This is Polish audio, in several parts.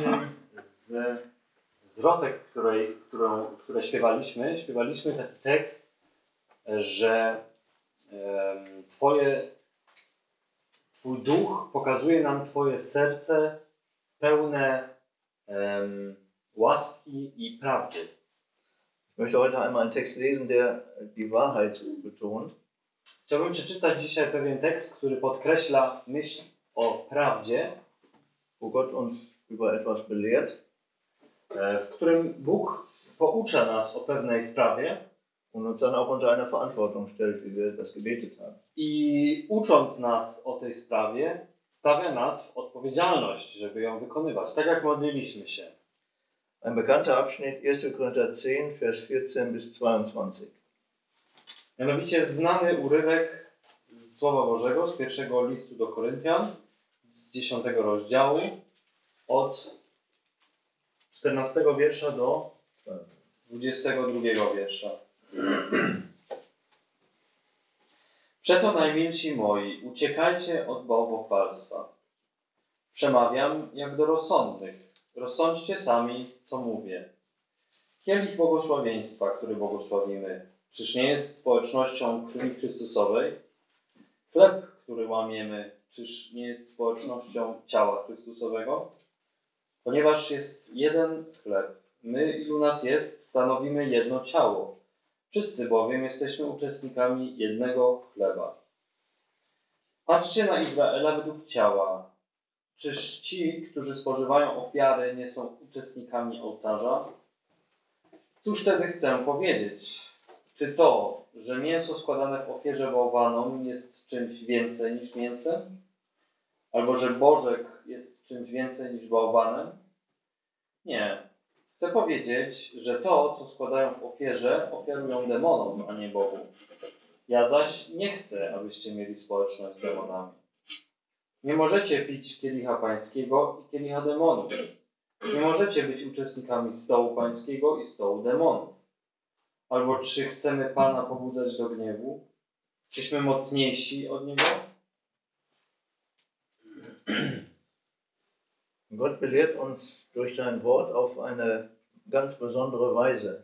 jednym z zwrotek, której, którą, które śpiewaliśmy, śpiewaliśmy taki tekst, że Twoje, Twój duch pokazuje nam Twoje serce pełne um, łaski i prawdy. Ich möchte heute einmal einen Text lesen, der die Wahrheit betont. Chciałbym przeczytać dzisiaj pewien tekst, który podkreśla myśl o prawdzie, wo Gott uns über etwas belehrt, w którym Bóg poucza nas o pewnej sprawie und uns dann auch unter eine Verantwortung stellt, wie wir das gebetet haben. i ucząc nas o tej sprawie, stawia nas w odpowiedzialność, żeby ją wykonywać, tak jak modliliśmy się. Ein bekannter Abschnitt 1. Korinther 10, Vers 14 bis 22. Mianowicie znany urywek Słowa Bożego, z pierwszego listu do Koryntian, z 10 rozdziału, od 14 wiersza do 22 wiersza. Przeto najmilsi moi, uciekajcie od bałwochwalstwa. Przemawiam jak do rozsądnych. Rozsądźcie sami, co mówię. Kielich błogosławieństwa, który błogosławimy, czyż nie jest społecznością krwi Chrystusowej? Chleb, który łamiemy, czyż nie jest społecznością ciała Chrystusowego? Ponieważ jest jeden chleb, my, ilu nas jest, stanowimy jedno ciało. Wszyscy bowiem jesteśmy uczestnikami jednego chleba. Patrzcie na Izraela według ciała. Czyż ci, którzy spożywają ofiary, nie są uczestnikami ołtarza? Cóż wtedy chcę powiedzieć? Czy to, że mięso składane w ofierze bałwanom jest czymś więcej niż mięsem? Albo że bożek jest czymś więcej niż bałwanem? Nie. Chcę powiedzieć, że to, co składają w ofierze, ofiarują demonom, a nie Bogu. Ja zaś nie chcę, abyście mieli społeczność z demonami. Nie możecie pić kielicha pańskiego i kielicha demonów. Nie możecie być uczestnikami stołu pańskiego i stołu demonów. Albo czy chcemy Pana pobudzać do gniewu? Czyśmy mocniejsi od Niego? Gott belehrt uns durch sein Wort auf eine ganz besondere Weise.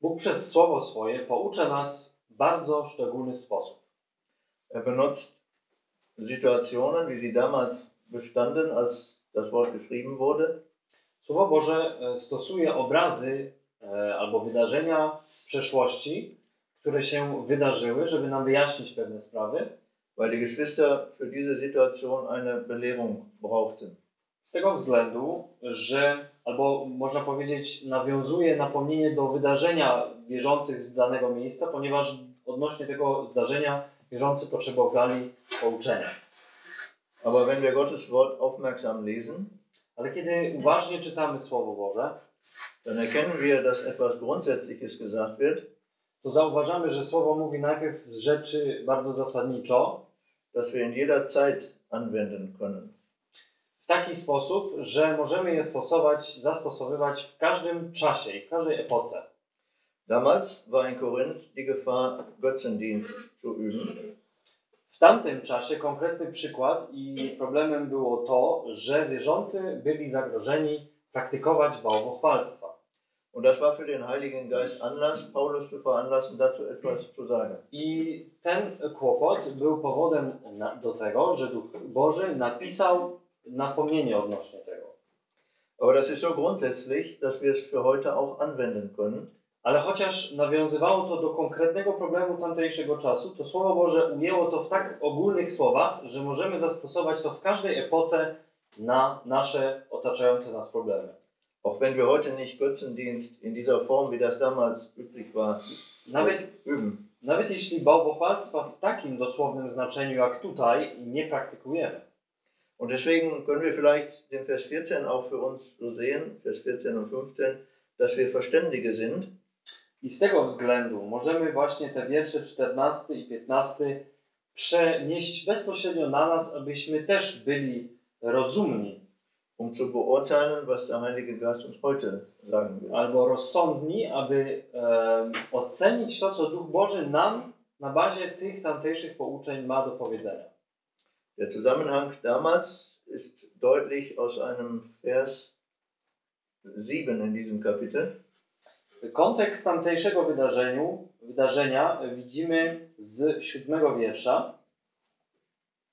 Bóg przez Słowo swoje poucza nas w bardzo szczególny sposób. Er benutzt Situationen, wie sie damals bestanden, als das Wort geschrieben wurde. Słowo Boże e, stosuje obrazy e, albo wydarzenia z przeszłości, które się wydarzyły, żeby nam wyjaśnić pewne sprawy. Weil die Geschwister für diese Situation eine Belehrung brauchten. Z tego względu, że, albo można powiedzieć, nawiązuje napomnienie do wydarzenia wierzących z danego miejsca, ponieważ odnośnie tego zdarzenia wierzący potrzebowali pouczenia. Aber wenn wir Gottes Wort aufmerksam lesen, Ale kiedy uważnie czytamy Słowo Boże, dann erkennen wir, dass etwas Grundsätzliches gesagt wird, to zauważamy, że Słowo mówi najpierw z rzeczy bardzo zasadniczo, das wir in jeder Zeit anwenden können. W taki sposób, że możemy je stosować, zastosowywać w każdym czasie i w każdej epoce. Damals war in Korinth die Gefahr, Götzendienst zu üben. W tamtym czasie konkretny przykład i problemem było to, że wierzący byli zagrożeni praktykować bałwochwalstwa. Und das war für den Heiligen Geist Anlass, Paulus zu veranlassen, dazu etwas zu sagen. I ten kłopot był powodem na, do tego, że Duch Boży napisał napomnienie odnośnie tego. Aber das ist so grundsätzlich, dass wir es für heute auch anwenden können. Ale chociaż nawiązywało to do konkretnego problemu tamtejszego czasu, to Słowo Boże ujęło to w tak ogólnych słowach, że możemy zastosować to w każdej epoce na nasze otaczające nas problemy. Auch wenn wir heute nicht Götzendienst in dieser Form, wie das damals üblich war, Nawet, üben. nawet jeśli bałwochwalstwa w takim dosłownym znaczeniu jak tutaj nie praktykujemy. Und deswegen können wir vielleicht den Vers 14 auch für uns so sehen, Vers 14 und 15, dass wir Verständige sind, I z tego względu możemy właśnie te wiersze 14 i 15 przenieść bezpośrednio na nas, abyśmy też byli rozumni um zu beurteilen, was der Heilige Geist uns heute sagen will. albo rozsądni, aby e, ocenić to, co Duch Boży nam na bazie tych tamtejszych pouczeń ma do powiedzenia. Der Zusammenhang damals ist deutlich aus einem Vers 7 in diesem Kapitel. Kontekst tamtejszego wydarzeniu, wydarzenia widzimy z siódmego wiersza,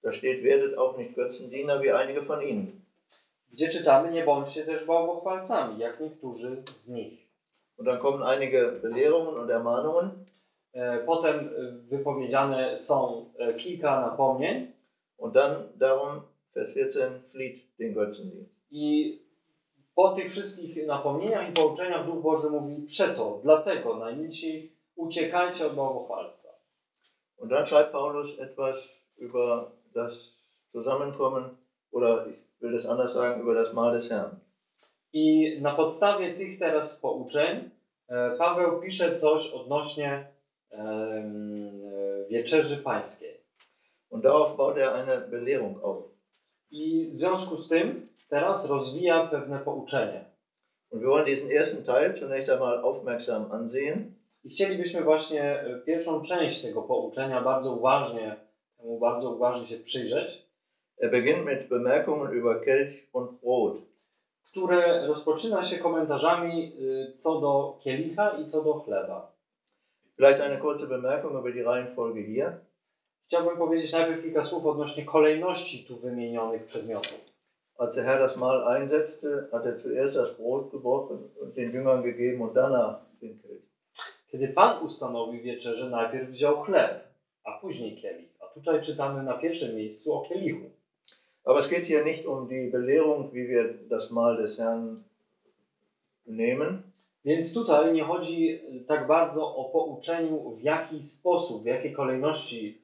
Da steht, werdet auch nicht Götzendiener wie einige von ihnen. gdzie czytamy: Nie bądźcie też bałwochwalcami, jak niektórzy z nich. Und dann kommen einige Belehrungen und Ermahnungen. E, Potem e, wypowiedziane są e, kilka napomnień, Und dann darum, Vers 14, flieht den Götzendienst. i po tych wszystkich napomnieniach i pouczeniach Duch Boży mówi: Przeto, dlatego najmilsi uciekajcie od bałwochwalstwa. Und dann schreibt Paulus etwas über das Zusammenkommen, oder ich will das anders sagen, über das Mahl des Herrn. I na podstawie tych teraz pouczeń e, Paweł pisze coś odnośnie e, wieczerzy pańskiej. Und darauf baut er eine Belehrung auf. I w związku z tym teraz rozwija pewne pouczenie. Und wir wollen diesen ersten Teil zunächst einmal aufmerksam ansehen. I chcielibyśmy właśnie e, pierwszą część tego pouczenia bardzo uważnie, temu bardzo uważnie się przyjrzeć, Er beginnt mit Bemerkungen über Kelch und Brot. które rozpoczyna się komentarzami y, co do kielicha i co do chleba. Vielleicht eine kurze Bemerkung über die Reihenfolge hier. Chciałbym powiedzieć najpierw kilka słów odnośnie kolejności tu wymienionych przedmiotów. Als der Herr das Mahl einsetzte, hat er zuerst das Brot gebrochen und den Jüngern gegeben und danach den Kelch. Kiedy Pan ustanowił wieczerzę, najpierw wziął chleb, a później kielich. A tutaj czytamy na pierwszym miejscu o kielichu. Aber es geht hier nicht um die Belehrung, wie wir das Mahl des Herrn nehmen, Więc tutaj nie chodzi tak bardzo o pouczeniu, w jaki sposób, w jakiej kolejności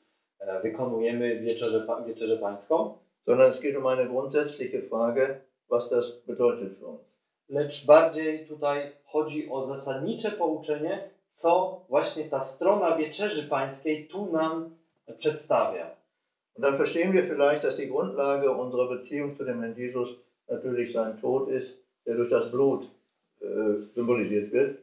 wykonujemy wieczerzę, pa- wieczerzę pańską, sondern es geht um eine grundsätzliche Frage, was das bedeutet für uns. lecz bardziej tutaj chodzi o zasadnicze pouczenie, co właśnie ta strona wieczerzy pańskiej tu nam przedstawia. Und dann verstehen wir vielleicht, dass die Grundlage unserer Beziehung zu dem Herrn Jesus natürlich sein Tod ist, der durch das Blut äh, symbolisiert wird.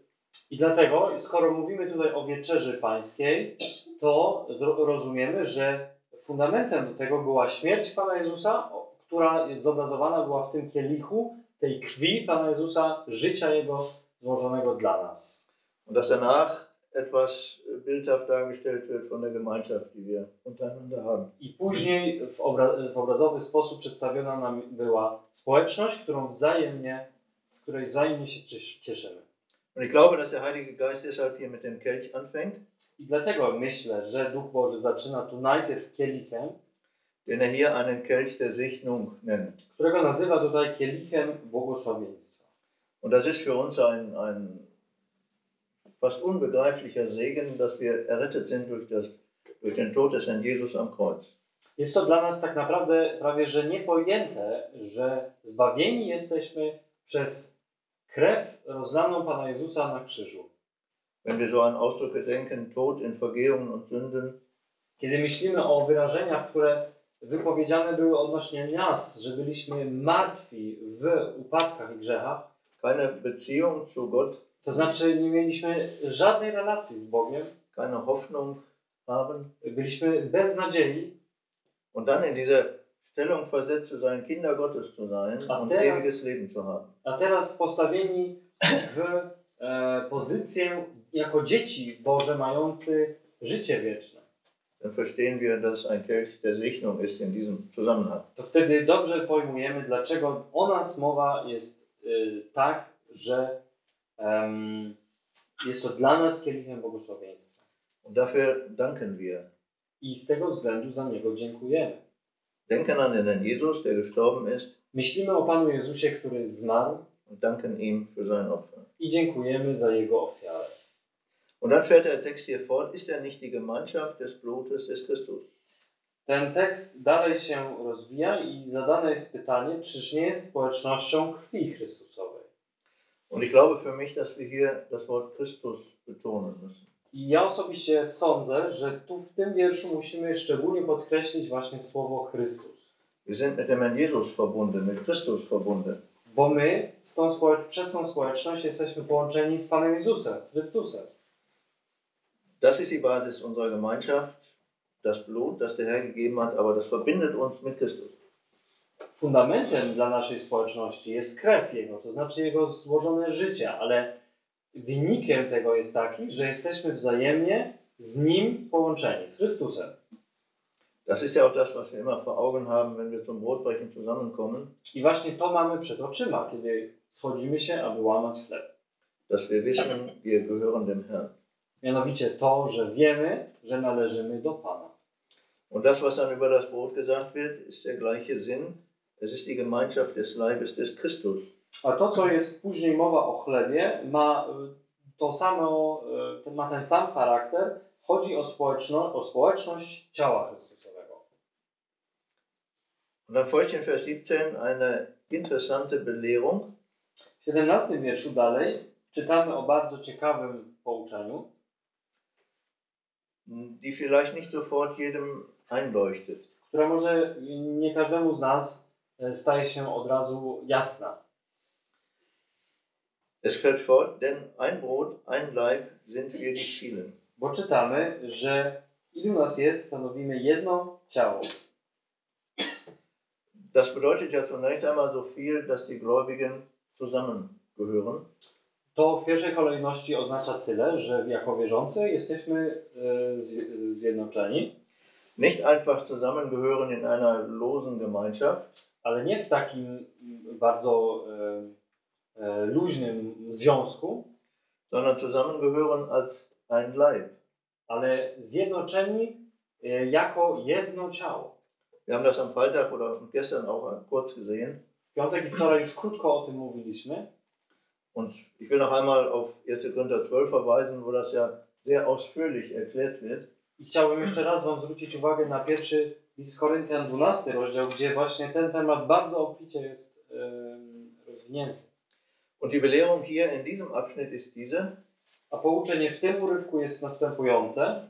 I dlatego, skoro mówimy tutaj o wieczerzy pańskiej, to rozumiemy, że fundamentem do tego była śmierć Pana Jezusa, która zobrazowana była w tym kielichu tej krwi Pana Jezusa, życia Jego złożonego dla nas. Und dass danach etwas bildhaft dargestellt wird von der Gemeinschaft, die wir untereinander haben. I później w, obra- w obrazowy sposób przedstawiona nam była społeczność, którą wzajemnie, z której wzajemnie się cies- cieszymy. Und ich glaube, dass der Heilige Geist deshalb hier mit dem Kelch anfängt, I dlatego myślę, że Duch Boży zaczyna tu najpierw kielichem, den er hier einen Kelch der Sichtnung nennt. którego nazywa tutaj kielichem błogosławieństwa. Und das ist für uns ein, ein fast unbegreiflicher Segen, dass wir errettet sind durch, das, durch den Tod des Herrn Jesus am Kreuz. Jest to dla nas tak naprawdę prawie że niepojęte, że zbawieni jesteśmy przez krew rozlaną Pana Jezusa na krzyżu. Wenn wir so an Ausdrücke denken, Tod in Vergehungen und Sünden, Kiedy myślimy o wyrażeniach, które wypowiedziane były odnośnie nas, że byliśmy martwi w upadkach i grzechach, keine Beziehung zu Gott, to znaczy nie mieliśmy żadnej relacji z Bogiem, keine Hoffnung haben. Byliśmy bez nadziei, und dann in diese Stellung versetzt zu sein, Kinder Gottes zu sein Ach, und der ewiges Leben zu haben. a teraz postawieni w e, pozycję jako dzieci Boże mający życie wieczne. Dann verstehen wir, dass ein Kelch der Segnung ist in diesem Zusammenhang. To wtedy dobrze pojmujemy, dlaczego o nas mowa jest y, tak, że em, jest to dla nas kielichem błogosławieństwa. Und dafür danken wir. I z tego względu za niego dziękujemy. Denken an den Herrn Jesus, der gestorben ist, Myślimy o Panu Jezusie, który zmarł und danken ihm für sein Opfer. i dziękujemy za jego ofiarę. Und dann fährt der Text hier fort, ist er nicht die Gemeinschaft des Blutes des Christus? Ten tekst dalej się rozwija i zadane jest pytanie, czyż nie jest społecznością krwi Chrystusowej. Und ich glaube für mich, dass wir hier das Wort Christus betonen müssen. I ja osobiście sądzę, że tu w tym wierszu musimy szczególnie podkreślić właśnie słowo Chrystus. Wir sind mit dem Herrn Jesus verbunden, mit Christus verbunden. Bo my z tą przez tą społeczność jesteśmy połączeni z Panem Jezusem, z Chrystusem. Das ist die Basis unserer Gemeinschaft, das Blut, das der Herr gegeben hat, aber das verbindet uns mit Christus. fundamentem dla naszej społeczności jest krew Jego, to znaczy Jego złożone życie, ale wynikiem tego jest taki, że jesteśmy wzajemnie z Nim połączeni, z Chrystusem. Das ist ja auch das, was wir immer vor Augen haben, wenn wir zum Brotbrechen zusammenkommen, I właśnie to mamy przed oczyma, kiedy schodzimy się, aby łamać chleb. dass wir wissen, wir gehören dem Herrn. Mianowicie to, że wiemy, że należymy do Pana. Und das, was dann über das Brot gesagt wird, ist der gleiche Sinn. Es ist die Gemeinschaft des Leibes des Christus. A to, co jest później mowa o chlebie, ma y, to samo, y, ma ten sam charakter. Chodzi o, społeczno, o społeczność ciała Chrystusowego. Und dann folgt in Vers 17 eine interessante Belehrung. W 17 wierszu dalej czytamy o bardzo ciekawym pouczeniu, die vielleicht nicht sofort jedem einleuchtet. które może nie każdemu z nas y, staje się od razu jasna. Es fährt fort, denn ein Brot, ein Leib sind wir die vielen. Bo czytamy, że ilu nas jest, stanowimy jedno ciało. Das bedeutet ja zunächst einmal so viel, dass die Gläubigen zusammengehören. To w pierwszej kolejności oznacza tyle, że jako wierzący jesteśmy z- zjednoczeni, Nicht einfach zusammengehören in einer losen Gemeinschaft, ale nie w takim bardzo e, e, luźnym związku, sondern zusammengehören als ein Leib. ale zjednoczeni e, jako jedno ciało. Wir haben das am Freitag oder gestern auch kurz gesehen. Piątek i wczoraj już krótko o tym mówiliśmy. Und ich will noch einmal auf 1. Korinther 12 verweisen, wo das ja sehr ausführlich erklärt wird. I chciałbym jeszcze raz Wam zwrócić uwagę na pierwszy list Koryntian 12 rozdział, gdzie właśnie ten temat bardzo obficie jest em, rozwinięty. Und die Belehrung hier in diesem Abschnitt ist diese, A pouczenie w tym urywku jest następujące,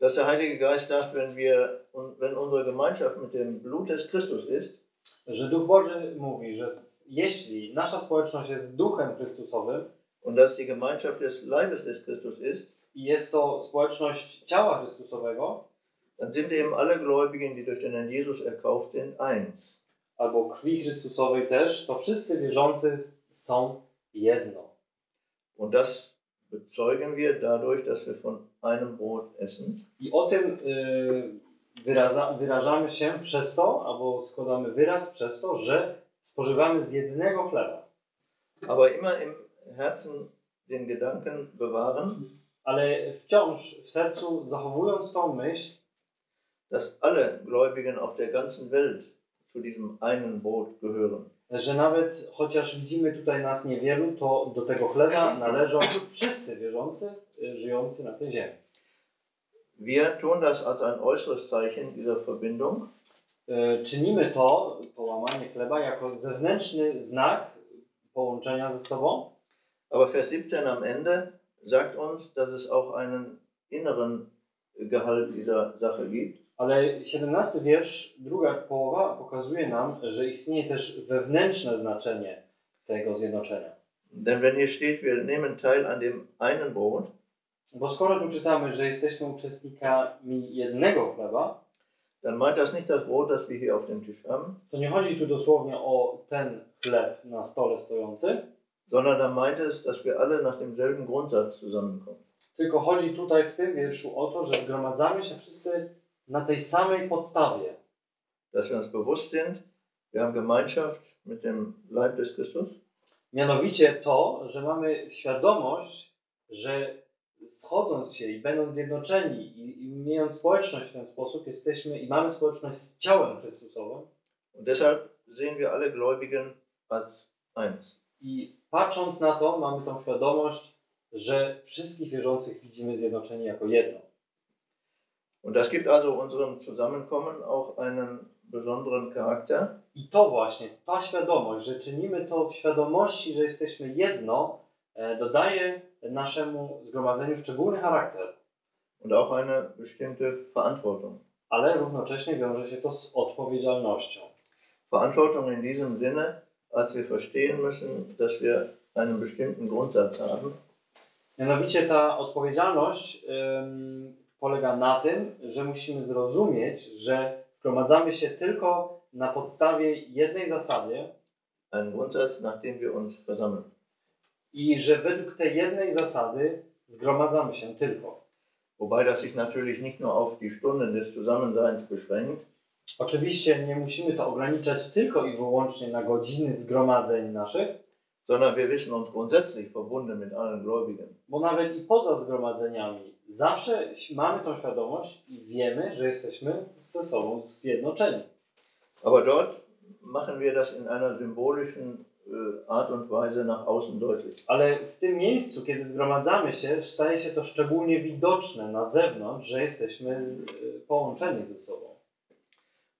dass der Heilige Geist sagt, wenn, wir, und wenn unsere Gemeinschaft mit dem Blut des Christus ist, że Duch Boży mówi, że jeśli nasza społeczność jest duchem Chrystusowym und dass die Gemeinschaft des Leibes des Christus ist, i jest to społeczność ciała Chrystusowego, dann sind eben alle Gläubigen, die durch den Herrn Jesus erkauft sind, eins. albo krwi Chrystusowej też, to wszyscy wierzący są jedno. Und das bezeugen wir dadurch, dass wir von einem Brot essen. I o tym y, wyraza, wyrażamy się przez to, albo składamy wyraz przez to, że spożywamy z jednego chleba. aber immer im Herzen den Gedanken bewahren, Ale wciąż w sercu zachowując tą myśl, dass alle Gläubigen auf der ganzen Welt zu diesem einen Brot gehören. Że nawet chociaż widzimy tutaj nas niewielu, to do tego chleba należą wszyscy wierzący y, żyjący na tej ziemi. Wir tun das als ein äußeres Zeichen dieser Verbindung, Y, Czynimy to, to łamanie chleba, jako zewnętrzny znak połączenia ze sobą, aber Vers 17 am Ende sagt uns, dass es auch einen inneren Gehalt dieser Sache gibt. Ale 17 wiersz, druga połowa pokazuje nam, że istnieje też wewnętrzne znaczenie tego zjednoczenia. Denn wenn hier steht, wir nehmen teil an dem einen Brot, Bo skoro tu czytamy, że jesteśmy uczestnikami jednego chleba, dann meint das nicht das Brot, das wir hier auf dem Tisch haben, to nie chodzi tu dosłownie o ten chleb na stole stojący, sondern dann meint es, dass wir alle nach demselben Grundsatz zusammenkommen. tylko chodzi tutaj w tym wierszu o to, że zgromadzamy się wszyscy na tej samej podstawie. Dass wir uns bewusst sind, wir haben Gemeinschaft mit dem Leib des Christus Mianowicie to, że mamy świadomość, że schodząc się i będąc zjednoczeni i, i mając społeczność w ten sposób, jesteśmy i mamy społeczność z ciałem Chrystusowym und deshalb sehen wir alle Gläubigen als eins. i patrząc na to mamy tą świadomość, że wszystkich wierzących widzimy zjednoczeni jako jedno. Und das gibt also unserem Zusammenkommen auch einen besonderen Charakter. I to właśnie, ta świadomość, że czynimy to w świadomości, że jesteśmy jedno, e, dodaje naszemu zgromadzeniu szczególny charakter, und auch eine bestimmte Verantwortung. ale równocześnie wiąże się to z odpowiedzialnością. Verantwortung in diesem Sinne, als wir verstehen müssen, dass wir einen bestimmten Grundsatz haben Mianowicie ta odpowiedzialność ym, polega na tym, że musimy zrozumieć, że zgromadzamy się tylko na podstawie jednej zasady einen Grundsatz, nach dem wir uns versammeln. i że według tej jednej zasady zgromadzamy się tylko. Wobei das sich natürlich nicht nur auf die Stunden des Zusammenseins beschränkt, Oczywiście nie musimy to ograniczać tylko i wyłącznie na godziny zgromadzeń naszych, sondern wir wissen uns grundsätzlich verbunden mit allen Gläubigen. bo nawet i poza zgromadzeniami zawsze mamy tą świadomość i wiemy, że jesteśmy ze sobą zjednoczeni. Aber dort machen wir das in einer symbolischen äh, Art und Weise nach außen deutlich. Ale w tym miejscu, kiedy zgromadzamy się, staje się to szczególnie widoczne na zewnątrz, że jesteśmy z, y, połączeni ze sobą.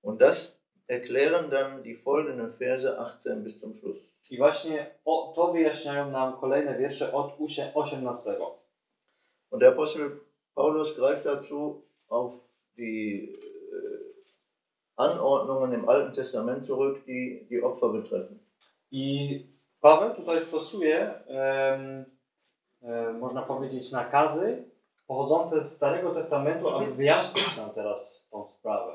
Und das erklären dann die folgenden Verse 18 bis zum Schluss. I właśnie o, to wyjaśniają nam kolejne wiersze od usie- 18. Und der Apostel Paulus greift dazu auf die äh, Anordnungen im Alten Testament zurück, die die Opfer betreffen. I Paweł tutaj stosuje, em, e, można powiedzieć, nakazy pochodzące z Starego Testamentu, aby wyjaśnić nam teraz tą sprawę.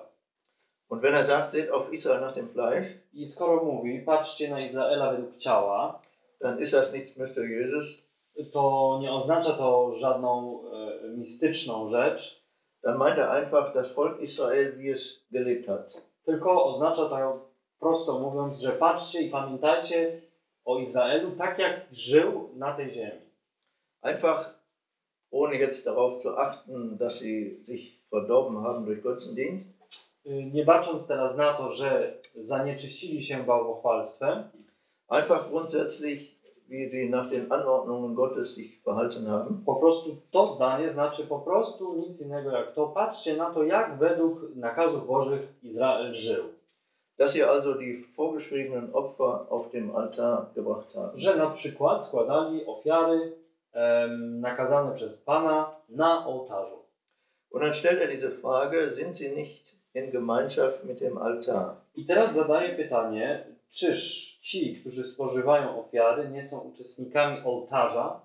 Und wenn er sagt, seht auf Israel nach dem Fleisch, I skoro mówi, patrzcie na Izraela według ciała, dann ist das nichts Mysteriöses, to nie oznacza to żadną e, mistyczną rzecz, dann meint er einfach das Volk Israel, wie es gelebt hat. tylko oznacza to prosto mówiąc, że patrzcie i pamiętajcie o Izraelu tak, jak żył na tej ziemi. Einfach, ohne jetzt darauf zu achten, dass sie sich verdorben haben durch Götzendienst, Y, Nie bacząc teraz na to, że zanieczyścili się bałwochwalstwem, einfach grundsätzlich, wie sie nach den Anordnungen Gottes sich verhalten haben. po prostu to zdanie znaczy po prostu nic innego jak to. Patrzcie na to, jak według nakazów Bożych Izrael żył. dass sie also die vorgeschriebenen Opfer auf dem Altar gebracht haben. Że na przykład składali ofiary em, nakazane przez Pana na ołtarzu. Und dann stellt er diese Frage, sind sie nicht in Gemeinschaft mit dem Altar? I teraz zadaję pytanie, czyż ci, którzy spożywają ofiary, nie są uczestnikami ołtarza?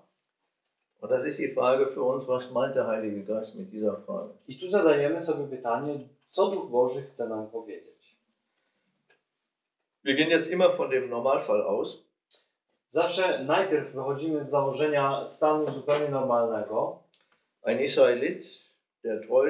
Und das ist die Frage für uns, was meint der Heilige Geist mit dieser Frage? I tu zadajemy sobie pytanie, co Duch Boży chce nam powiedzieć. Wir gehen jetzt immer von dem Normalfall aus. Zawsze najpierw wychodzimy z założenia stanu zupełnie normalnego, Ein Israelit, der treu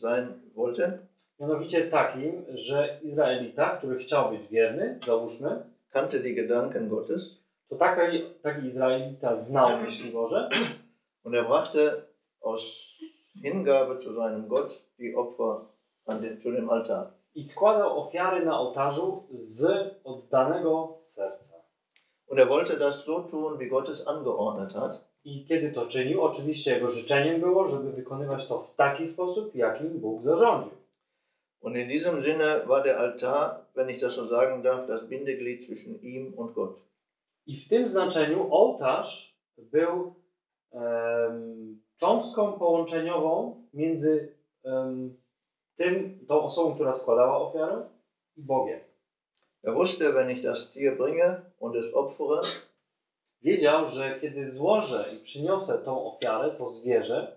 sein wollte, mianowicie takim, że Izraelita, który chciał być wierny, załóżmy, kannte die Gedanken Gottes to taki, taki Izraelita znał myśli Boże und er brachte aus Hingabe zu seinem Gott die Opfer an den, zu dem Altar. i składał ofiary na ołtarzu z oddanego serca. Und er wollte das so tun, wie Gott es angeordnet hat. I kiedy to czynił, oczywiście jego życzeniem było, żeby wykonywać to w taki sposób, jakim Bóg zarządził. Und in diesem Sinne war der Altar, wenn ich das so sagen darf, das Bindeglied zwischen ihm und Gott. I w tym znaczeniu ołtarz był em, cząstką połączeniową między em, tym, tą osobą, która składała ofiarę i Bogiem. Er wusste, wenn ich das Tier bringe und es opfere, Wiedział, że kiedy złożę i przyniosę tą ofiarę, to zwierzę,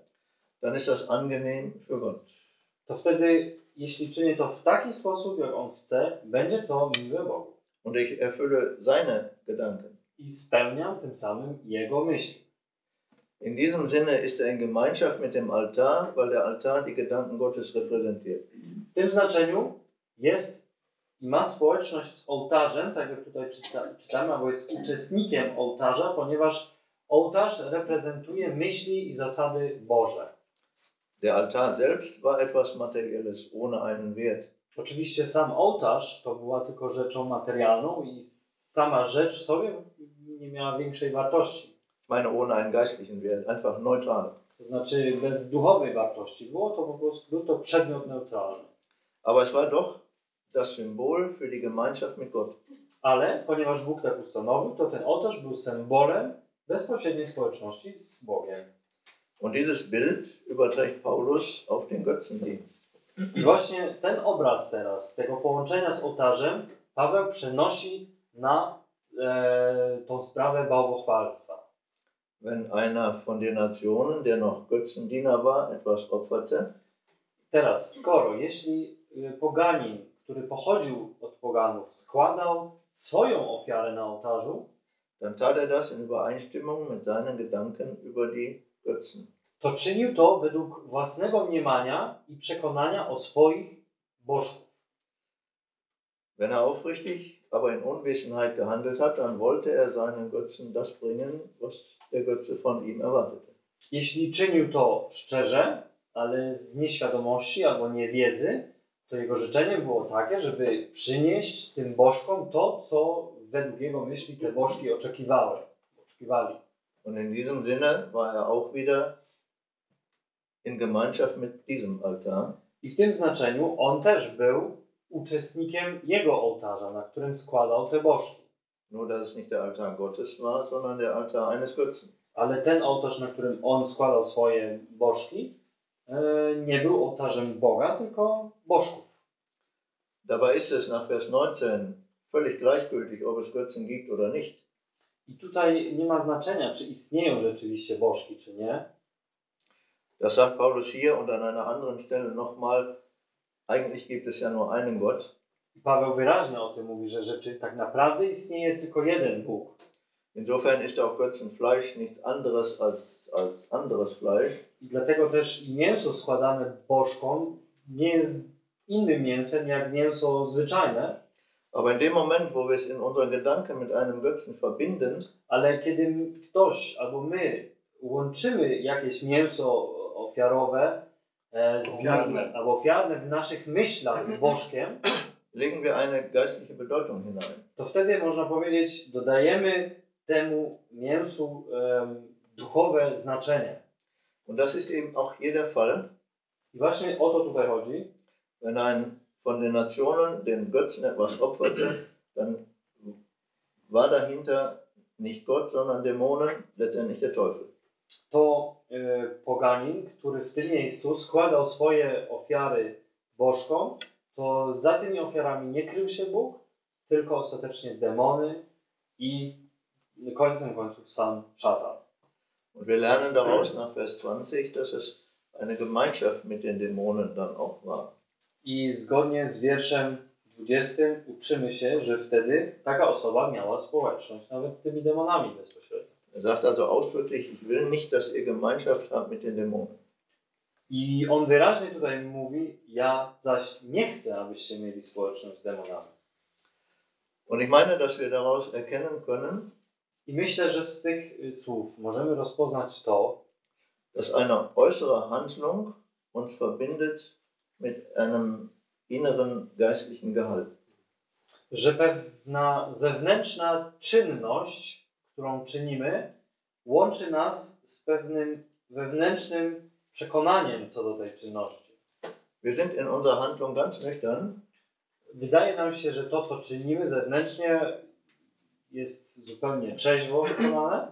dann ist das angenehm für Gott. to wtedy, jeśli czynię to w taki sposób, jak on chce, będzie to miłe Bogu. Und ich erfülle seine Gedanken. I spełniam tym samym jego myśli. In diesem Sinne ist er in Gemeinschaft mit dem Altar, weil der Altar die Gedanken Gottes repräsentiert. W tym znaczeniu jest i ma społeczność z ołtarzem, tak jak tutaj czyta, czytamy, albo jest uczestnikiem ołtarza, ponieważ ołtarz reprezentuje myśli i zasady Boże. Der Altar selbst war etwas Materielles, ohne einen Wert. Oczywiście sam ołtarz to była tylko rzeczą materialną i sama rzecz w sobie nie miała większej wartości. Ich meine, ohne einen geistlichen Wert, einfach neutral. To znaczy bez duchowej wartości. Było to po prostu był to przedmiot neutralny. Aber es war doch das Symbol für die Gemeinschaft mit Gott. Ale ponieważ Bóg tak ustanowił, to ten ołtarz był symbolem bezpośredniej społeczności z Bogiem. Und dieses Bild überträgt Paulus auf den Götzendienst. I właśnie ten obraz teraz, tego połączenia z ołtarzem, Paweł przenosi na e, tą sprawę bałwochwalstwa. Wenn einer von den Nationen, der noch Götzendiener war, etwas opferte, Teraz, skoro, jeśli y, poganin, który pochodził od poganów, składał swoją ofiarę na ołtarzu, dann tat er das in Übereinstimmung mit seinen Gedanken über die To czynił to według własnego mniemania i przekonania o swoich bożków. Wenn er aufrichtig, aber in Unwissenheit gehandelt hat, dann wollte er seinen Götzen das bringen, was der Götze von ihm erwartete. Jeśli czynił to szczerze, ale z nieświadomości albo niewiedzy, to jego życzeniem było takie, żeby przynieść tym bożkom to, co według jego myśli te bożki oczekiwały, oczekiwali. Und in diesem Sinne war er auch wieder in Gemeinschaft mit diesem Altar. I w tym znaczeniu on też był uczestnikiem jego ołtarza, na którym składał te bożki. Nur, dass es nicht der Altar Gottes war, sondern der Altar eines Götzen. Ale ten ołtarz, na którym on składał swoje bożki, e, nie był ołtarzem Boga, tylko bożków. Dabei ist es nach Vers 19 völlig gleichgültig, ob es Götzen gibt oder nicht. I tutaj nie ma znaczenia, czy istnieją rzeczywiście bożki, czy nie. Das sagt Paulus hier und an einer anderen Stelle nochmal. Eigentlich gibt es ja nur einen Gott. I Paweł wyraźnie o tym mówi, że rzeczy tak naprawdę istnieje tylko jeden Bóg. Insofern ist auch Götzenfleisch nichts anderes als, als anderes Fleisch. I dlatego też mięso składane bożkom nie jest innym mięsem jak mięso zwyczajne, Aber in dem Moment, wo wir es in unseren Gedanken mit einem Götzen verbinden, ale kiedy ktoś albo my łączymy jakieś mięso ofiarowe e, z Ofiarne. albo ofiarne w naszych myślach z bożkiem, legen wir eine geistliche Bedeutung hinein. to wtedy można powiedzieć, dodajemy temu mięsu duchowe znaczenie. Und das ist eben auch hier der Fall, I właśnie o to tutaj chodzi. wenn ein von den Nationen den Götzen etwas opferte, dann war dahinter nicht Gott, sondern Dämonen, letztendlich der Teufel. To e, poganin, który w tym miejscu składał swoje ofiary bożkom, to za tymi ofiarami nie krył się Bóg, tylko ostatecznie demony i końcem końców sam szatan. Und wir lernen daraus nach Vers 20, dass es eine Gemeinschaft mit den Dämonen dann auch war. I zgodnie z wierszem 20 uczymy się, że wtedy taka osoba miała społeczność nawet z tymi demonami bezpośrednio. Er sagt also ausdrücklich, ich will nicht, dass ihr Gemeinschaft habt mit den Dämonen. I on wyraźnie tutaj mówi, ja zaś nie chcę, abyście mieli społeczność z demonami. Und ich meine, dass wir daraus erkennen können, I myślę, że z tych y, słów możemy rozpoznać to, dass eine äußere Handlung uns verbindet mit einem inneren geistlichen Gehalt. że pewna zewnętrzna czynność, którą czynimy, łączy nas z pewnym wewnętrznym przekonaniem co do tej czynności. Wir sind in unserer Handlung ganz nüchtern Wydaje nam się, że to, co czynimy zewnętrznie, jest zupełnie trzeźwo wykonane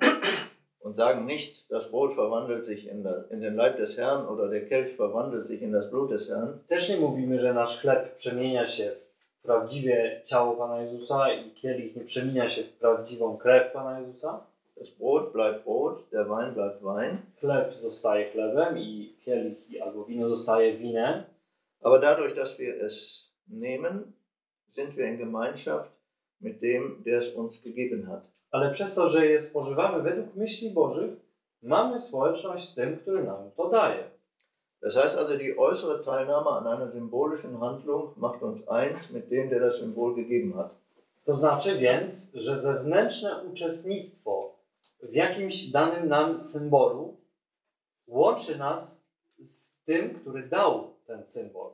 und sagen nicht, das Brot verwandelt sich in, der, in den Leib des Herrn oder der Kelch verwandelt sich in das Blut des Herrn, Też nie mówimy, że nasz chleb przemienia się w prawdziwie ciało Pana Jezusa i kielich nie przemienia się w prawdziwą krew Pana Jezusa. Das Brot bleibt Brot, der Wein bleibt Wein. Chleb zostaje chlebem i kielich i- albo wino zostaje winem. Aber dadurch, dass wir es nehmen, sind wir in Gemeinschaft mit dem, der es uns gegeben hat. Ale przez to, że je spożywamy według myśli Bożych, mamy społeczność z tym, który nam to daje. Das heißt also, die äußere Teilnahme an einer symbolischen Handlung macht uns eins mit dem, der das Symbol gegeben hat. To znaczy więc, że zewnętrzne uczestnictwo w jakimś danym nam symbolu łączy nas z tym, który dał ten symbol.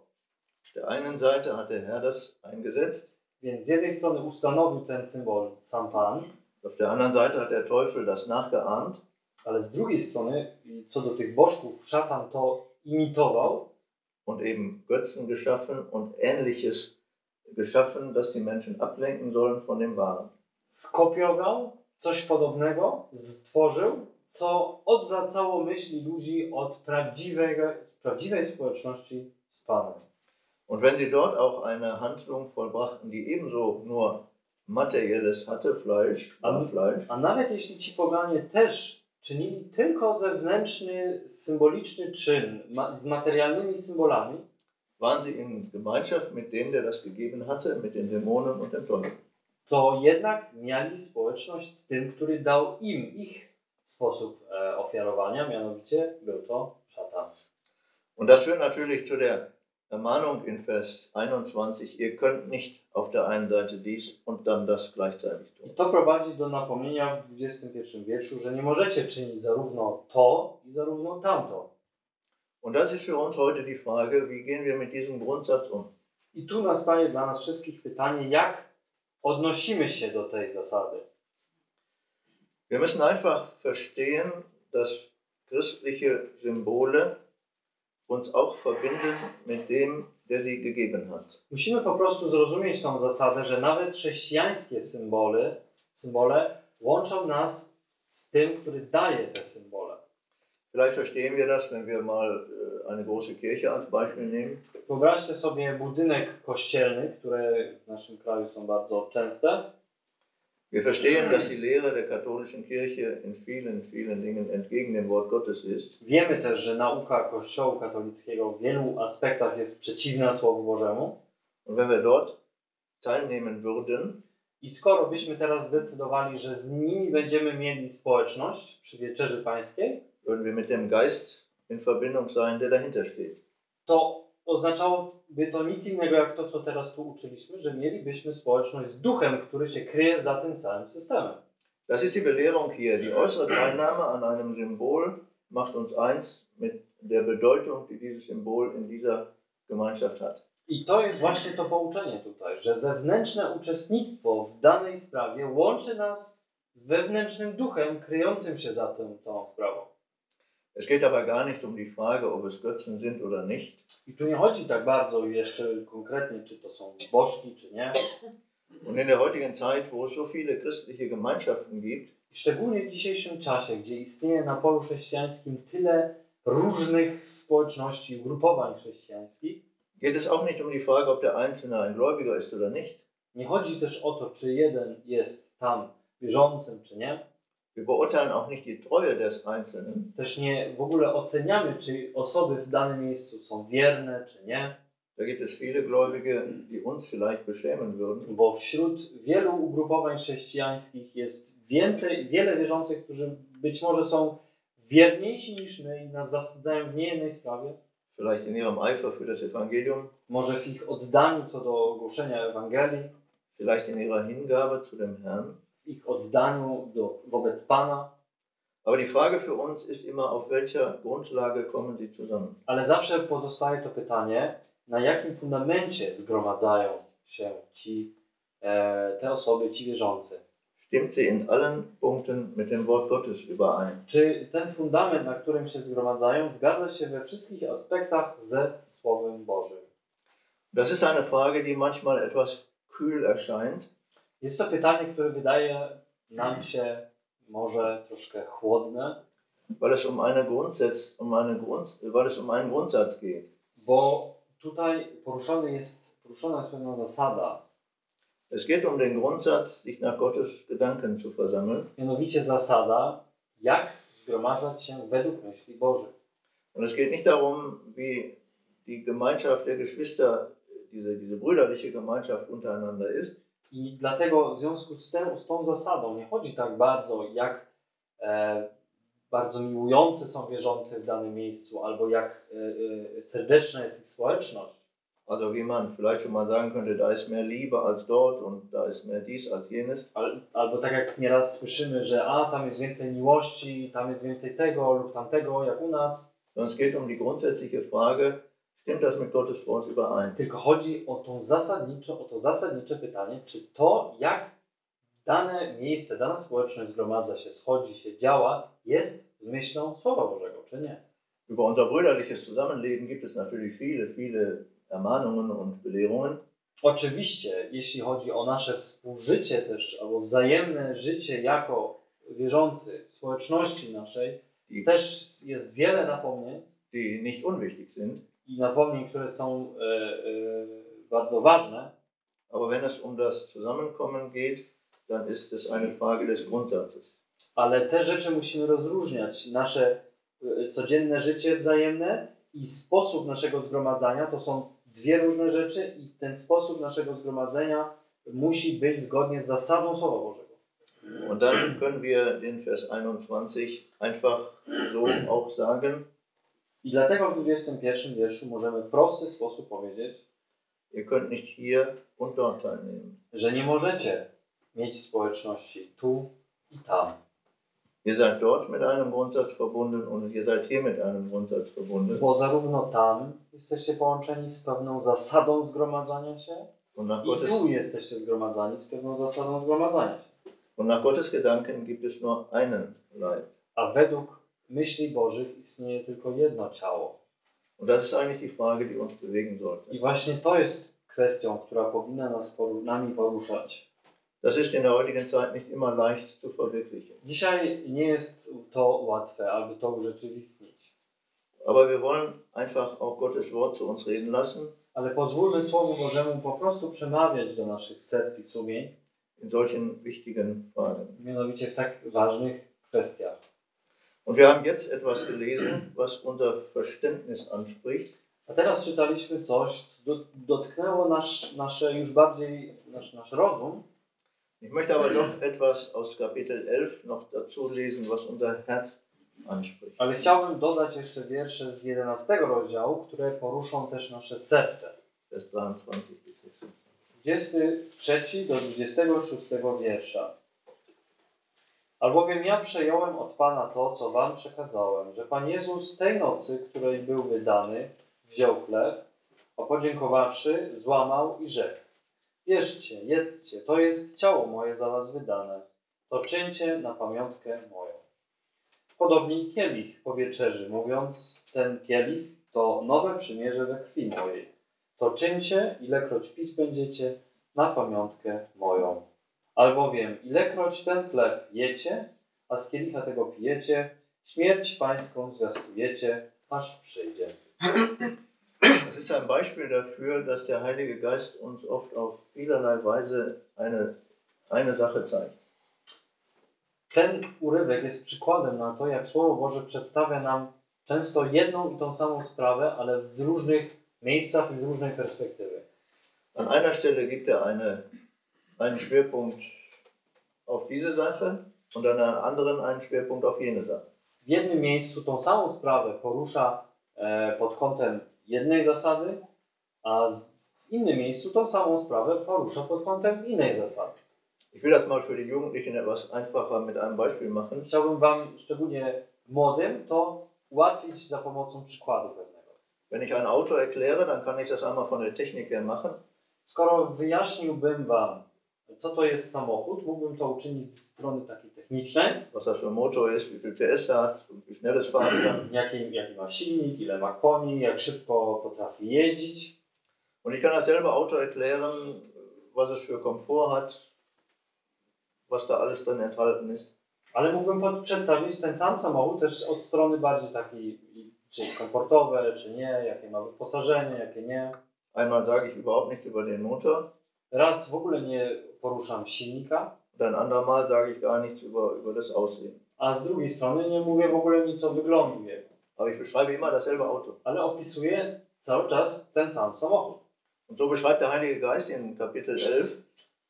Der einen Seite hat der Herr das eingesetzt, Więc z jednej strony ustanowił ten symbol sam Pan, auf der anderen Seite hat der Teufel das nachgeahmt ale z drugiej strony, co do tych bożków, szatan to imitował und eben Götzen geschaffen und ähnliches geschaffen, das die Menschen ablenken sollen von dem Wahren. skopiował coś podobnego, stworzył, co odwracało myśli ludzi od prawdziwego, prawdziwej społeczności z Panem. Und wenn sie dort auch eine Handlung vollbrachten, die ebenso nur materielles hatte, Fleisch, war Fleisch, A nawet jeśli ci poganie też czynili tylko zewnętrzny, symboliczny czyn ma, z materialnymi symbolami, waren sie in Gemeinschaft mit dem, der das gegeben hatte, mit den Dämonen und dem Teufel. to jednak mieli społeczność z tym, który dał im ich sposób e, ofiarowania, mianowicie był to szatan. Und das führt natürlich zu der Ermahnung in Vers 21, ihr könnt nicht auf der einen Seite dies und dann das gleichzeitig I tun. to prowadzi do napomnienia w 21 wierszu, że nie możecie czynić zarówno to i zarówno tamto. Und das ist für uns heute die Frage, wie gehen wir mit diesem Grundsatz um? I tu nastaje dla nas wszystkich pytanie, jak odnosimy się do tej zasady. Wir müssen einfach verstehen, dass christliche Symbole uns auch verbinden mit dem, der sie gegeben hat. Musimy po prostu zrozumieć tą zasadę, że nawet chrześcijańskie symbole, symbole łączą nas z tym, który daje te symbole. Vielleicht verstehen wir das, wenn wir mal äh, eine große Kirche als Beispiel nehmen. Wyobraźcie sobie budynek kościelny, które w naszym kraju są bardzo częste. Wir verstehen, dass die Lehre der katholischen Kirche in vielen, vielen Dingen entgegen dem Wort Gottes ist. Wiemy też, że nauka Kościoła katolickiego w wielu aspektach jest przeciwna Słowu Bożemu. Und wenn wir dort teilnehmen würden, I skoro byśmy teraz zdecydowali, że z nimi będziemy mieli społeczność przy Wieczerzy Pańskiej, würden wir mit dem Geist in Verbindung sein, der dahinter steht. to oznaczałoby to nic innego jak to, co teraz tu uczyliśmy, że mielibyśmy społeczność z duchem, który się kryje za tym całym systemem. Das ist die Belehrung hier. Die äußere Teilnahme an einem Symbol macht uns eins mit der Bedeutung, die dieses Symbol in dieser Gemeinschaft hat. I to jest właśnie to pouczenie tutaj, że zewnętrzne uczestnictwo w danej sprawie łączy nas z wewnętrznym duchem kryjącym się za tą całą sprawą. Es geht aber gar nicht um die Frage, ob es Götzen sind oder nicht. I tu nie chodzi tak bardzo jeszcze konkretnie, czy to są bożki, czy nie. Und in der heutigen Zeit, wo es so viele christliche Gemeinschaften gibt, szczególnie w dzisiejszym czasie, gdzie istnieje na polu chrześcijańskim tyle różnych społeczności, ugrupowań chrześcijańskich, geht es auch nicht um die Frage, ob der Einzelne ein Gläubiger ist oder nicht. nie chodzi też o to, czy jeden jest tam wierzącym, czy nie. Wir beurteilen auch nicht die Treue des Einzelnen, Też nie w ogóle oceniamy, czy osoby w danym miejscu są wierne, czy nie. Da gibt es viele Gläubige, die uns vielleicht beschämen würden. Bo wśród wielu ugrupowań chrześcijańskich jest więcej, wiele wierzących, którzy być może są wierniejsi niż my i nas zawstydzają w niejednej sprawie. Vielleicht in ihrem Eifer für das Evangelium, Może w ich oddaniu co do głoszenia Ewangelii, vielleicht in ihrer Hingabe zu dem Herrn. Ich oddaniu do, wobec Pana. Aber die Frage für uns ist immer, auf welcher Grundlage kommen sie zusammen? Ale zawsze pozostaje to pytanie, na jakim fundamencie zgromadzają się ci, e, te osoby, ci wierzący. Stimmt sie in allen Punkten mit dem Wort Gottes überein? Czy ten fundament, na którym się zgromadzają, zgadza się we wszystkich aspektach ze Słowem Bożym? Das ist eine Frage, die manchmal etwas kühl erscheint, Jest to pytanie, które wydaje nam się może troszkę chłodne, weil es um, eine Grundsatz, um, eine Grund, weil es um einen Grundsatz geht. bo tutaj poruszony jest, poruszona jest pewna zasada, Es geht um den Grundsatz, sich nach Gottes Gedanken zu versammeln. mianowicie zasada, jak zgromadzać się według myśli Bożych. Und es geht nicht darum, wie die Gemeinschaft der Geschwister, diese, diese brüderliche Gemeinschaft untereinander ist, I dlatego w związku z, tym, z tą zasadą nie chodzi tak bardzo, jak e, bardzo miłujący są wierzący w danym miejscu, albo jak e, e, serdeczna jest ich społeczność. Also wie man vielleicht schon mal sagen könnte, da ist mehr Liebe als dort und da ist mehr dies als jenes. Al, albo tak jak nieraz słyszymy, że a tam jest więcej miłości, tam jest więcej tego lub tamtego, jak u nas. Sondern es geht um die grundsätzliche Frage, stimmt das mit Gottes Wort überein? Tylko chodzi o, tą zasadnicze, o to zasadnicze pytanie, czy to, jak dane miejsce, dana społeczność zgromadza się, schodzi się, działa, jest z myślą Słowa Bożego, czy nie. Über unser brüderliches Zusammenleben gibt es natürlich viele, viele Ermahnungen und Belehrungen. Oczywiście, jeśli chodzi o nasze współżycie też, albo wzajemne życie jako wierzący w społeczności naszej, też jest wiele napomnień die nicht unwichtig sind. I napomnień, które są e, e, bardzo ważne, Aber wenn es um das Zusammenkommen geht, dann ist es eine Frage des Grundsatzes. ale te rzeczy musimy rozróżniać. Nasze e, codzienne życie wzajemne i sposób naszego zgromadzania to są dwie różne rzeczy i ten sposób naszego zgromadzenia musi być zgodnie z zasadą Słowa Bożego. Und dann können wir den Vers 21 einfach so auch sagen, I dlatego w 21 wierszu możemy w prosty sposób powiedzieć, ihr könnt nicht hier und dort teilnehmen. że nie możecie mieć społeczności tu i tam. Ihr seid dort mit einem Grundsatz verbunden und ihr seid hier mit einem Grundsatz verbunden. Bo zarówno tam jesteście połączeni z pewną zasadą zgromadzania się, Und nach i Gottes, tu jesteście zgromadzani z pewną zasadą zgromadzania się. und nach Gottes Gedanken gibt es nur einen Leib. A według myśli Bożych istnieje tylko jedno ciało. Und das ist eigentlich die Frage, die uns bewegen sollte. I właśnie to jest kwestią, która powinna nas nami poruszać. Das ist in der heutigen Zeit nicht immer leicht zu verwirklichen. Dzisiaj nie jest to łatwe, aby to urzeczywistnić. Aber wir wollen einfach auch Gottes Wort zu uns reden lassen Ale pozwólmy Słowu Bożemu po prostu przemawiać do naszych serc i sumień, in solchen wichtigen Fragen. mianowicie w tak ważnych kwestiach. Und wir haben jetzt etwas gelesen, was unser Verständnis anspricht. A teraz czytaliśmy coś, co do, dotknęło nasz, nasze już bardziej, nasz, nasz rozum, Ich möchte aber doch etwas aus Kapitel 11 noch dazu lesen, was unser Herz anspricht. ale chciałbym dodać jeszcze wiersze z 11 rozdziału, które poruszą też nasze serce. Vers 23 bis 26. 23 do 26 wiersza. Albowiem ja przejąłem od Pana to, co wam przekazałem, że Pan Jezus tej nocy, której był wydany, wziął chleb, a podziękowawszy, złamał i rzekł: Bierzcie, jedzcie, to jest ciało moje za was wydane. To czyńcie na pamiątkę moją. Podobnie kielich po wieczerzy, mówiąc: Ten kielich to nowe przymierze we krwi mojej. To czyńcie, ilekroć pić będziecie, na pamiątkę moją. Albowiem, ilekroć ten chleb jecie, a z kielicha tego pijecie, śmierć pańską zwiastujecie, aż przyjdzie. Das ist ein Beispiel dafür, dass der Heilige Geist uns oft auf vielerlei Weise eine, eine Sache zeigt. Ten urywek jest przykładem na to, jak Słowo Boże przedstawia nam często jedną i tą samą sprawę, ale z różnych miejscach i z różnej perspektywy. An einer Stelle gibt er eine, einen Schwerpunkt auf diese Sache und an einer anderen einen Schwerpunkt auf jene Sache. W jednym miejscu tą samą sprawę porusza e, pod kątem jednej zasady, a w innym miejscu tą samą sprawę porusza pod kątem innej zasady. Ich will das mal für die Jugendlichen etwas einfacher mit einem Beispiel machen. Chciałbym Wam, szczególnie młodym, to ułatwić za pomocą przykładu pewnego. Wenn ich ein Auto erkläre, dann kann ich das einmal von der Technik her machen. Skoro wyjaśniłbym Wam, co to jest samochód, mógłbym to uczynić z strony takiej technicznej, was ein Motor ist, wie viel PS hat und wie schnell es fahren kann. jaki, jaki ma silnik, ile ma koni, jak szybko potrafi jeździć. Und ich kann dasselbe Auto erklären, was es für Komfort hat, was da alles drin enthalten ist. Ale mógłbym przedstawić ten sam samochód też od strony bardziej takiej, czy jest komfortowe, czy nie, jakie ma wyposażenie, jakie nie. Einmal sage ich überhaupt nichts über den Motor Raz w ogóle nie poruszam silnika, ein andermal sage ich gar nichts über, über das Aussehen. a z drugiej strony nie mówię w ogóle nic o wyglądu jego. Aber ich beschreibe immer dasselbe Auto. ale opisuje cały czas ten sam samochód. Und so beschreibt der Heilige Geist in Kapitel 11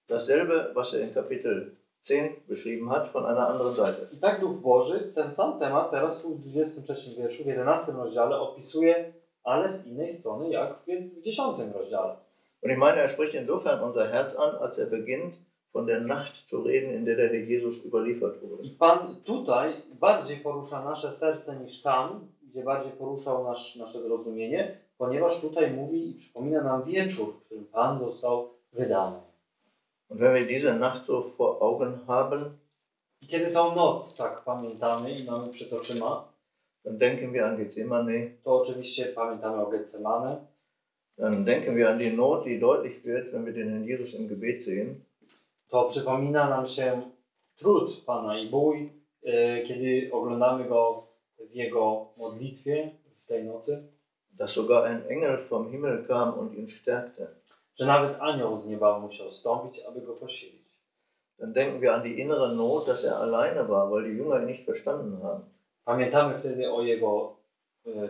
dasselbe, was er in Kapitel 10 beschrieben hat, von einer anderen Seite. I tak Duch Boży ten sam temat teraz w 23 wierszu, w 11 rozdziale opisuje, ale z innej strony jak w 10 rozdziale. Und ich meine, er spricht insofern unser Herz an, als er beginnt, von der Nacht zu reden, in der der Herr Jesus überliefert wurde. I Pan tutaj bardziej porusza nasze serce niż tam, gdzie bardziej poruszał nasz, nasze zrozumienie, ponieważ tutaj mówi i przypomina nam wieczór, w którym Pan został wydany. Und wenn wir diese Nacht so vor Augen haben, I kiedy tą noc tak pamiętamy i mamy przed oczyma, dann denken wir an Gethsemane, to oczywiście pamiętamy o Getsemane, dann denken wir an die Not, die deutlich wird, wenn wir den Herrn Jesus im Gebet sehen. to przypomina nam się trud Pana i bój, e, kiedy oglądamy Go w Jego modlitwie w tej nocy, dass sogar ein Engel vom Himmel kam und ihn stärkte. że nawet anioł z nieba musiał stąpić, aby Go posilić. Dann denken wir an die innere Not, dass er alleine war, weil die Jünger ihn nicht verstanden haben. Pamiętamy wtedy o Jego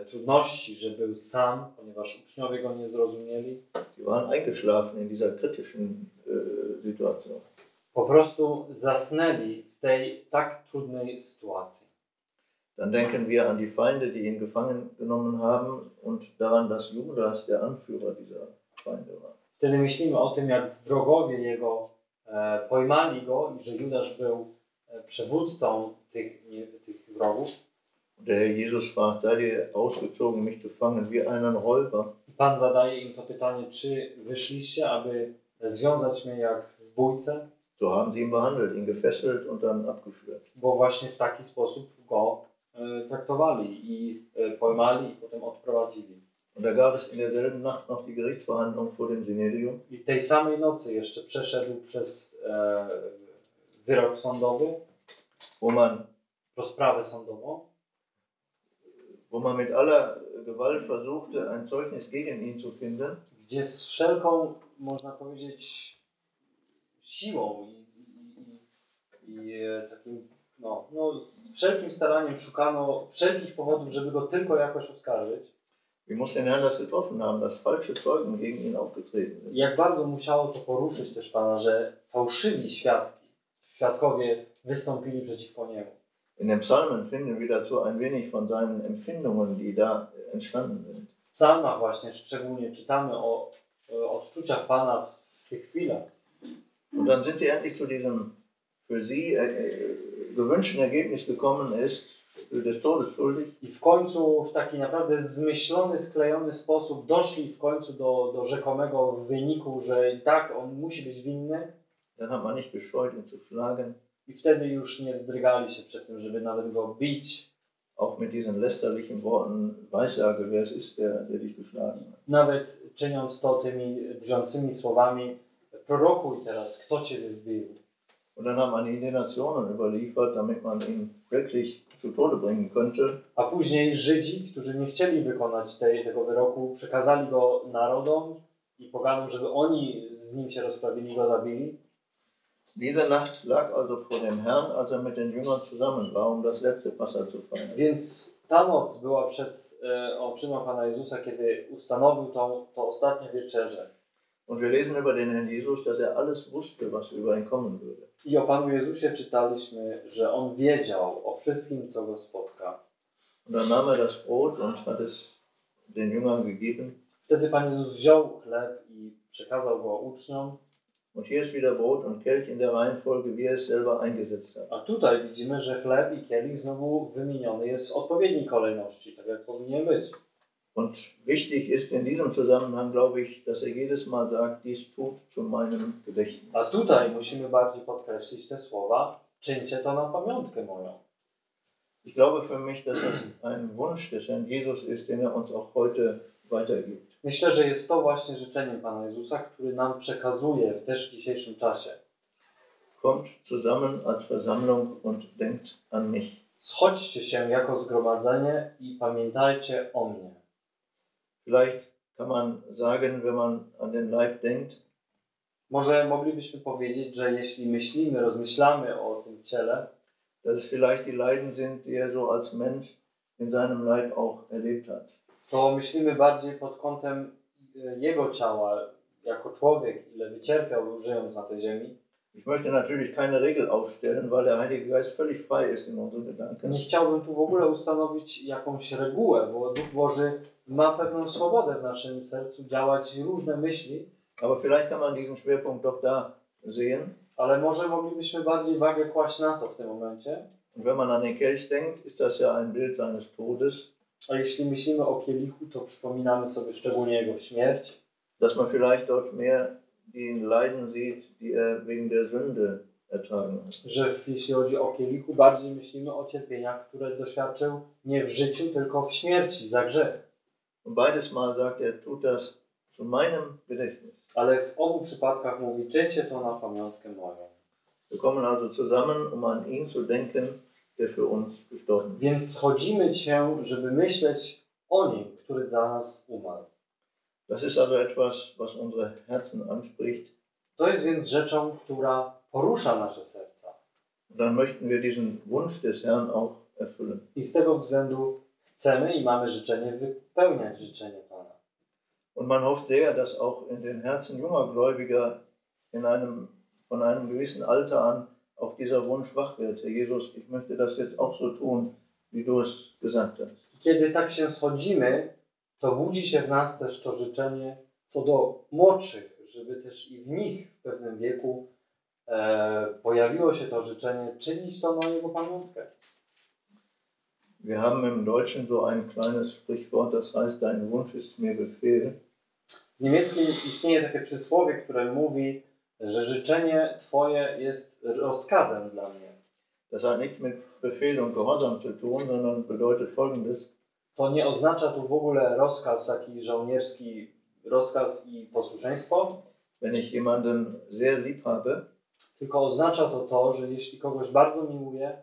trudności, że był sam, ponieważ uczniowie go nie zrozumieli. Sie waren eingeschlafen in dieser kritischen Situation. Po prostu zasnęli w tej tak trudnej sytuacji. Dann denken wir an die Feinde, die ihn gefangen genommen haben und daran, dass Judas der Anführer dieser Feinde war. Wtedy myślimy o tym, jak wrogowie jego e, pojmali go i że Judasz był e, przewódcą tych, nie, tych wrogów. Der Herr Jesus fragt, seid ihr ausgezogen, mich zu fangen wie einen Räuber? Pan zadaje im to pytanie, czy wyszliście, aby związać mnie jak zbójcę? So haben sie ihn behandelt, ihn gefesselt und dann abgeführt. Bo właśnie w taki sposób go e, traktowali i e, pojmali i potem odprowadzili. Und da gab es in derselben Nacht noch die Gerichtsverhandlung vor dem Synedium. I w tej samej nocy jeszcze przeszedł przez e, wyrok sądowy, wo man, rozprawę sądową, wo man mit aller Gewalt versuchte, ein Zeugnis gegen ihn zu finden. gdzie z wszelką, można powiedzieć, siłą i, i, i, i e, takim, no, no, z wszelkim staraniem szukano wszelkich powodów, żeby go tylko jakoś oskarżyć. Wie muss den Herrn das getroffen haben, dass falsche Zeugen gegen ihn aufgetreten sind? Jak bardzo musiało to poruszyć też Pana, że fałszywi świadki, świadkowie wystąpili przeciwko niemu. In den Psalmen finden wir dazu ein wenig von seinen Empfindungen, die da entstanden sind. W psalmach właśnie szczególnie czytamy o, o odczuciach Pana w tych chwilach. Und dann sind sie endlich zu diesem für sie äh, gewünschten Ergebnis gekommen, er ist des Todes schuldig. I w końcu w taki naprawdę zmyślony, sklejony sposób doszli w końcu do, do rzekomego wyniku, że tak on musi być winny Dann hat man nicht gescheut, ihn zu schlagen, i wtedy już nie wzdrygali się przed tym, żeby nawet go bić, auch mit diesen lästerlichen Worten, Weissage, wer es ist, der, der dich geschlagen hat. nawet czyniąc to tymi drwiącymi słowami prorokuj teraz, kto cię zbił. Und dann hat man ihn den Nationen überliefert, damit man ihn wirklich zu Tode bringen könnte. A później Żydzi, którzy nie chcieli wykonać tej, tego wyroku, przekazali go narodom i poganom, żeby oni z nim się rozprawili, go zabili. Diese Nacht lag also vor dem Herrn, als er mit den Jüngern zusammen war, um das letzte Passa zu feiern. Więc ta noc była przed e, oczyma Pana Jezusa, kiedy ustanowił tą, to ostatnie wieczerze. Und wir lesen über den Herrn Jesus, dass er alles wusste, was über ihn kommen würde. I o Panu Jezusie czytaliśmy, że On wiedział o wszystkim, co go spotka. Und dann nahm er das Brot und hat es den Jüngern gegeben. Wtedy Pan Jezus wziął chleb i przekazał go uczniom. Und hier ist wieder Brot und Kelch in der Reihenfolge, wie er es selber eingesetzt hat. A tutaj widzimy, że chleb i kielich znowu wymieniony jest w odpowiedniej kolejności, tak jak powinien być. Und wichtig ist in diesem Zusammenhang, glaube ich, dass er jedes Mal sagt, dies tut zu meinem Gedächtnis. A tutaj musimy bardziej podkreślić te słowa, czyńcie to na pamiątkę moją. Ich glaube für mich, dass das ein Wunsch des Herrn Jesus ist, den er uns auch heute weitergibt. Myślę, że jest to właśnie życzeniem Pana Jezusa, który nam przekazuje w też dzisiejszym czasie. Kommt zusammen als Versammlung und denkt an mich. Schodźcie się jako zgromadzenie i pamiętajcie o mnie. Vielleicht kann man sagen, wenn man an den Leib denkt, Może moglibyśmy powiedzieć, że jeśli myślimy, rozmyślamy o tym ciele, dass vielleicht die Leiden sind, die er so als Mensch in seinem Leib auch erlebt hat. To myślimy bardziej pod kątem e, jego ciała, jako człowiek, ile wycierpiał żyjąc na tej ziemi. Ich möchte natürlich keine Regel aufstellen, weil der Heilige Geist völlig frei ist in unseren Gedanken. Nie chciałbym tu w ogóle ustanowić jakąś regułę, bo Duch Boży ma pewną swobodę w naszym sercu działać różne myśli, Aber vielleicht kann man diesen Schwerpunkt doch da sehen. ale może moglibyśmy bardziej wagę kłaść na to w tym momencie. Und wenn man an den Kelch denkt, ist das ja ein Bild seines Todes, A jeśli myślimy o kielichu, to przypominamy sobie szczególnie jego śmierć, dass man vielleicht dort mehr die Leiden sieht, die er wegen der Sünde ertragen hat. że jeśli chodzi o kielichu, bardziej myślimy o cierpieniach, które doświadczył nie w życiu, tylko w śmierci za grzech. Und beides Mal sagt er, tut das zu meinem Gedächtnis. Ale w obu przypadkach mówi, czyńcie to na pamiątkę moją. Wir kommen also zusammen, um an ihn zu denken, der für uns gestorben ist. Więc schodzimy się, żeby myśleć o nim, który za nas umarł. Das ist also etwas, was unsere Herzen anspricht. To jest więc rzeczą, która porusza nasze serca. Dann möchten wir diesen Wunsch des Herrn auch erfüllen. I z tego względu chcemy i mamy życzenie wypełniać życzenie Pana. Und man hofft sehr, dass auch in den Herzen junger Gläubiger in einem, von einem gewissen Alter an auch dieser Wunsch wach wird. Herr Jesus, ich möchte das jetzt auch so tun, wie du es gesagt hast. Kiedy tak się schodzimy, to budzi się w nas też to życzenie co do młodszych, żeby też i w nich w pewnym wieku e, pojawiło się to życzenie czynić to na Jego pamiątkę. Wir haben im Deutschen so ein kleines Sprichwort, das heißt, dein Wunsch ist mir Befehl. W niemieckim istnieje takie przysłowie, które mówi, że życzenie Twoje jest rozkazem dla mnie. Das hat nichts mit Befehl und Gehorsam zu tun, sondern bedeutet folgendes. To nie oznacza tu w ogóle rozkaz taki żołnierski, rozkaz i posłuszeństwo, Wenn ich jemanden sehr lieb habe, tylko oznacza to to, że jeśli kogoś bardzo miłuję,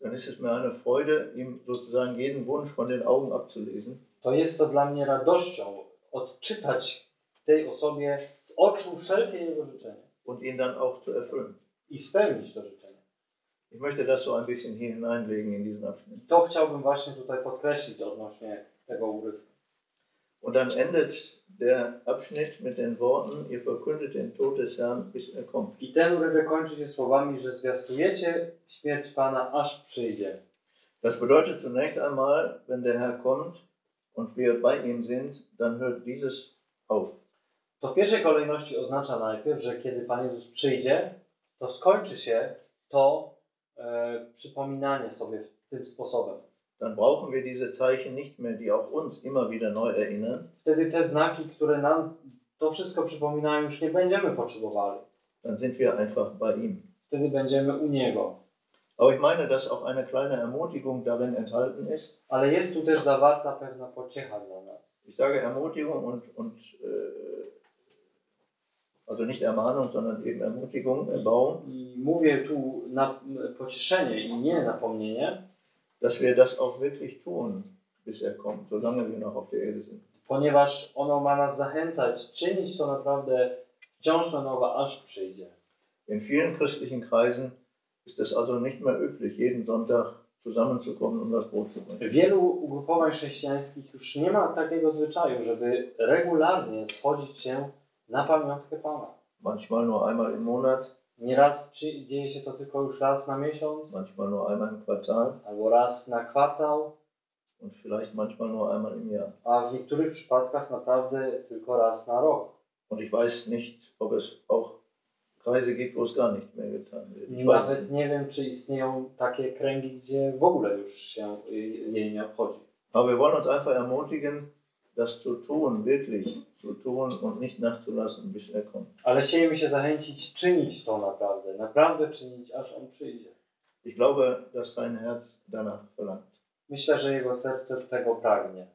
dann ist es mir eine Freude, ihm sozusagen jeden Wunsch von den Augen abzulesen to jest to dla mnie radością odczytać tej osobie z oczu wszelkie jego życzenie und ihn dann auch zu erfüllen. i spełnić to życzenie. Ich möchte das so ein bisschen hier hineinlegen in diesen Abschnitt. To chciałbym właśnie tutaj podkreślić odnośnie tego urywku. Und dann endet der Abschnitt mit den Worten, ihr verkündet den Tod des Herrn, bis er kommt. I ten urywek kończy się słowami, że zwiastujecie śmierć Pana, aż przyjdzie. Das bedeutet zunächst einmal, wenn der Herr kommt und wir bei ihm sind, dann hört dieses auf. To w pierwszej kolejności oznacza najpierw, że kiedy Pan Jezus przyjdzie, to skończy się to e, przypominanie sobie tym sposobem. Dann brauchen wir diese Zeichen nicht mehr, die auch uns immer wieder neu erinnern, Wtedy te znaki, które nam to wszystko przypominają, już nie będziemy potrzebowali. dann sind wir einfach bei ihm. Wtedy będziemy u Niego. Aber ich meine, dass auch eine kleine Ermutigung darin enthalten ist. Ale jest tu też zawarta pewna pociecha dla nas. Ich sage Ermutigung und, und äh, also nicht Ermahnung, sondern eben Ermutigung, Erbauung, I mówię tu na pocieszenie i nie napomnienie, dass wir das auch wirklich tun, bis er kommt, solange wir noch auf der Erde sind. ponieważ ono ma nas zachęcać, czynić to naprawdę wciąż na nowo, aż przyjdzie. In vielen christlichen Kreisen ist es also nicht mehr üblich, jeden Sonntag zusammenzukommen und das Brot zu bringen. Wielu ugrupowań chrześcijańskich już nie ma takiego zwyczaju, żeby regularnie schodzić się na pamiątkę Pana. Manchmal nur einmal im Monat, Nieraz przy- dzieje się to tylko już raz na miesiąc, manchmal nur einmal im Quartal albo raz na kwartał, und vielleicht manchmal nur einmal im Jahr. a w niektórych przypadkach naprawdę tylko raz na rok. Und ich weiß nicht, ob es auch Kreise gibt, wo es gar nicht mehr getan wird. Ich Nawet nie wiem, czy istnieją takie kręgi, gdzie w ogóle już się y, jej nie obchodzi. Aber wir wollen uns einfach ermutigen, das zu tun, wirklich zu tun und nicht nachzulassen, bis er kommt. Ale chcieliby się zachęcić czynić to naprawdę, naprawdę czynić, aż On przyjdzie. Ich glaube, dass dein Herz danach verlangt. Myślę, że Jego serce tego pragnie.